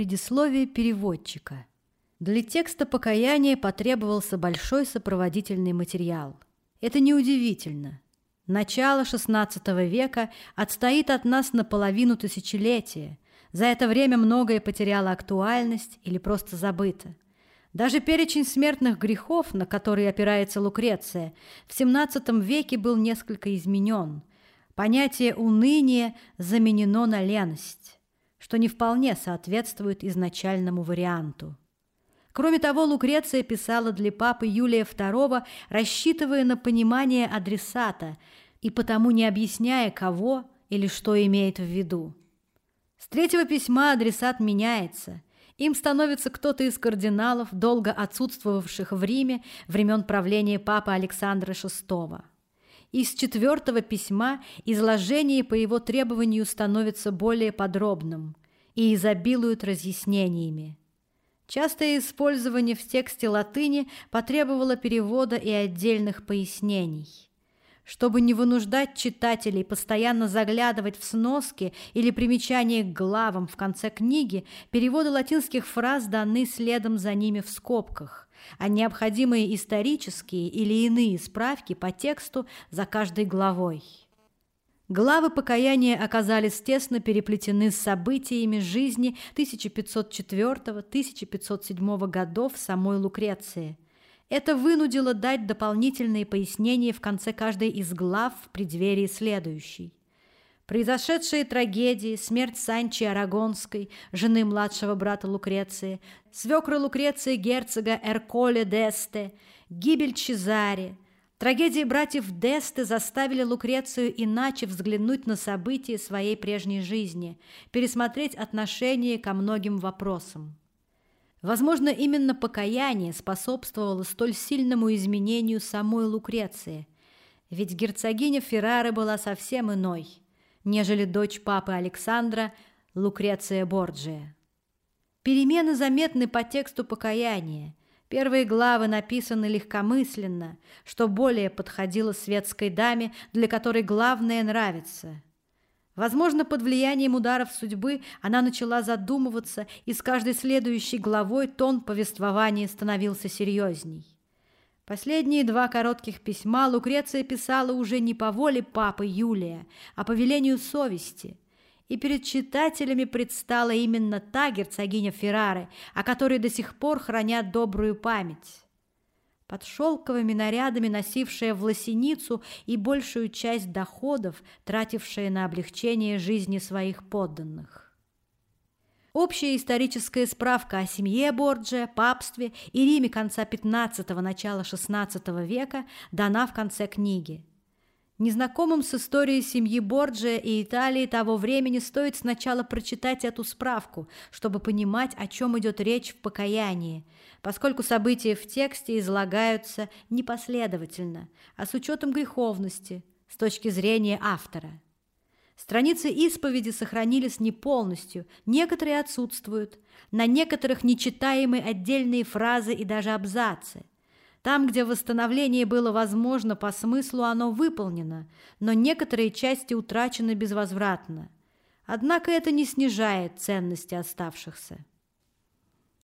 Предисловие переводчика. Для текста покаяния потребовался большой сопроводительный материал. Это неудивительно. Начало XVI века отстоит от нас наполовину тысячелетия. За это время многое потеряло актуальность или просто забыто. Даже перечень смертных грехов, на который опирается Лукреция, в XVII веке был несколько изменен. Понятие уныния заменено на леность, что не вполне соответствует изначальному варианту. Кроме того, Лукреция писала для папы Юлия II, рассчитывая на понимание адресата и потому не объясняя, кого или что имеет в виду. С третьего письма адресат меняется – им становится кто-то из кардиналов, долго отсутствовавших в Риме времен правления папы Александра VI. Из четвертого письма изложение по его требованию становится более подробным и изобилует разъяснениями. Частое использование в тексте латыни потребовало перевода и отдельных пояснений. Чтобы не вынуждать читателей постоянно заглядывать в сноски или примечания к главам в конце книги, переводы латинских фраз даны следом за ними в скобках, а необходимые исторические или иные справки по тексту за каждой главой. Главы покаяния оказались тесно переплетены с событиями жизни 1504-1507 годов самой Лукреции – это вынудило дать дополнительные пояснения в конце каждой из глав в преддверии следующей. Произошедшие трагедии, смерть Санчи Арагонской, жены младшего брата Лукреции, свекра Лукреции герцога Эрколе Десте, гибель Чезаре, трагедии братьев Десте заставили Лукрецию иначе взглянуть на события своей прежней жизни, пересмотреть отношение ко многим вопросам. Возможно, именно покаяние способствовало столь сильному изменению самой Лукреции, ведь герцогиня Феррары была совсем иной, нежели дочь папы Александра Лукреция Борджия. Перемены заметны по тексту покаяния. Первые главы написаны легкомысленно, что более подходило светской даме, для которой главное нравится – Возможно, под влиянием ударов судьбы она начала задумываться, и с каждой следующей главой тон повествования становился серьезней. Последние два коротких письма Лукреция писала уже не по воле папы Юлия, а по велению совести. И перед читателями предстала именно та герцогиня Феррары, о которой до сих пор хранят добрую память под шелковыми нарядами носившая в лосиницу и большую часть доходов, тратившая на облегчение жизни своих подданных. Общая историческая справка о семье Борджия, папстве и Риме конца XV – начала XVI века дана в конце книги – Незнакомым с историей семьи Борджия и Италии того времени стоит сначала прочитать эту справку, чтобы понимать, о чем идет речь в покаянии, поскольку события в тексте излагаются непоследовательно, а с учетом греховности, с точки зрения автора. Страницы исповеди сохранились не полностью, некоторые отсутствуют, на некоторых нечитаемы отдельные фразы и даже абзацы. Там, где восстановление было возможно по смыслу, оно выполнено, но некоторые части утрачены безвозвратно. Однако это не снижает ценности оставшихся.